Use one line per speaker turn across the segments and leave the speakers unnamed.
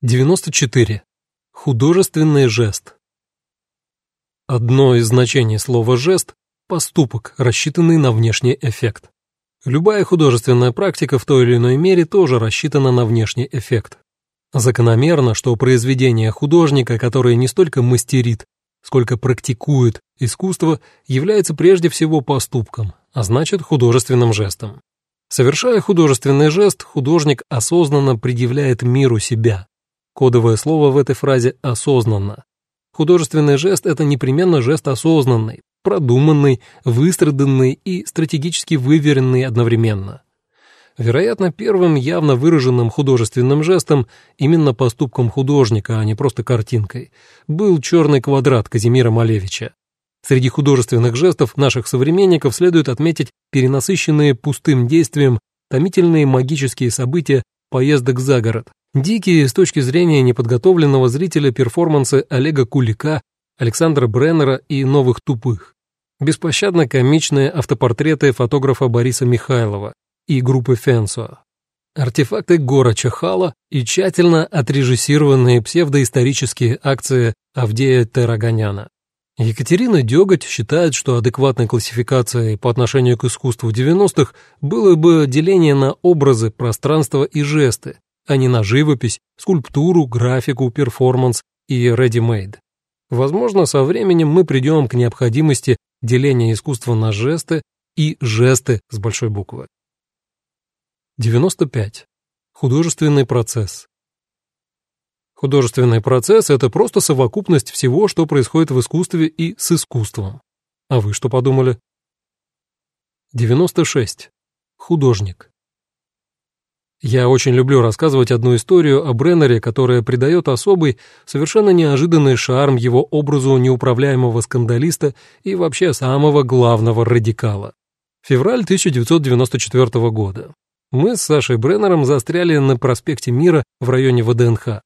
94. Художественный жест. Одно из значений слова «жест» — поступок, рассчитанный на внешний эффект. Любая художественная практика в той или иной мере тоже рассчитана на внешний эффект. Закономерно, что произведение художника, который не столько мастерит, сколько практикует искусство, является прежде всего поступком, а значит художественным жестом. Совершая художественный жест, художник осознанно предъявляет миру себя, Кодовое слово в этой фразе «осознанно». Художественный жест — это непременно жест осознанный, продуманный, выстраданный и стратегически выверенный одновременно. Вероятно, первым явно выраженным художественным жестом, именно поступком художника, а не просто картинкой, был черный квадрат Казимира Малевича. Среди художественных жестов наших современников следует отметить перенасыщенные пустым действием томительные магические события поездок за город, Дикие с точки зрения неподготовленного зрителя перформансы Олега Кулика, Александра Бреннера и новых тупых. Беспощадно комичные автопортреты фотографа Бориса Михайлова и группы Фенсуа. Артефакты Гора Чахала и тщательно отрежиссированные псевдоисторические акции Авдея Тераганяна. Екатерина Деготь считает, что адекватной классификацией по отношению к искусству 90-х было бы деление на образы, пространство и жесты, а не на живопись, скульптуру, графику, перформанс и ready-made. Возможно, со временем мы придем к необходимости деления искусства на жесты и жесты с большой буквы. 95. Художественный процесс. Художественный процесс — это просто совокупность всего, что происходит в искусстве и с искусством. А вы что подумали? 96. Художник. Я очень люблю рассказывать одну историю о Бреннере, которая придает особый, совершенно неожиданный шарм его образу неуправляемого скандалиста и вообще самого главного радикала. Февраль 1994 года. Мы с Сашей Бреннером застряли на проспекте Мира в районе ВДНХ.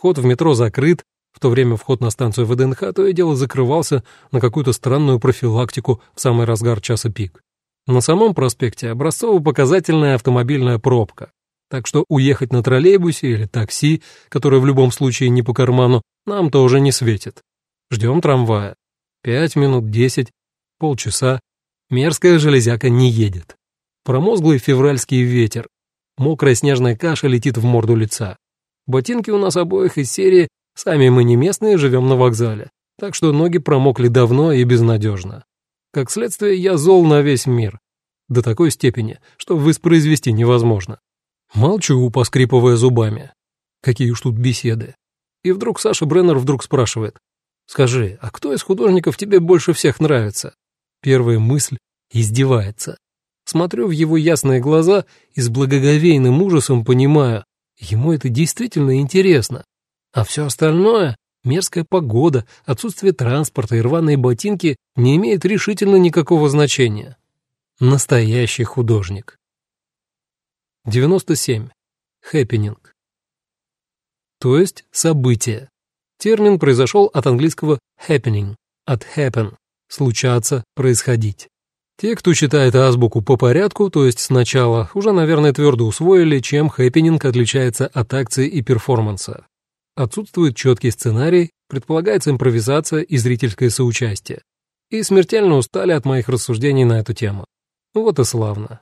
Вход в метро закрыт, в то время вход на станцию ВДНХ то и дело закрывался на какую-то странную профилактику в самый разгар часа пик. На самом проспекте образцово-показательная автомобильная пробка. Так что уехать на троллейбусе или такси, которое в любом случае не по карману, нам тоже не светит. Ждем трамвая. Пять минут, десять, полчаса. Мерзкая железяка не едет. Промозглый февральский ветер. Мокрая снежная каша летит в морду лица. Ботинки у нас обоих из серии «Сами мы не местные, живем на вокзале». Так что ноги промокли давно и безнадежно. Как следствие, я зол на весь мир. До такой степени, что воспроизвести невозможно. Молчу, поскрипывая зубами. Какие уж тут беседы. И вдруг Саша Бреннер вдруг спрашивает. «Скажи, а кто из художников тебе больше всех нравится?» Первая мысль издевается. Смотрю в его ясные глаза и с благоговейным ужасом понимаю, ему это действительно интересно. А все остальное, мерзкая погода, отсутствие транспорта и рваные ботинки не имеет решительно никакого значения. Настоящий художник. 97. Хэппининг. То есть событие. Термин произошел от английского happening, от happen, случаться, происходить. Те, кто читает азбуку по порядку, то есть сначала, уже, наверное, твердо усвоили, чем хэппенинг отличается от акции и перформанса. Отсутствует четкий сценарий, предполагается импровизация и зрительское соучастие. И смертельно устали от моих рассуждений на эту тему. Вот и славно.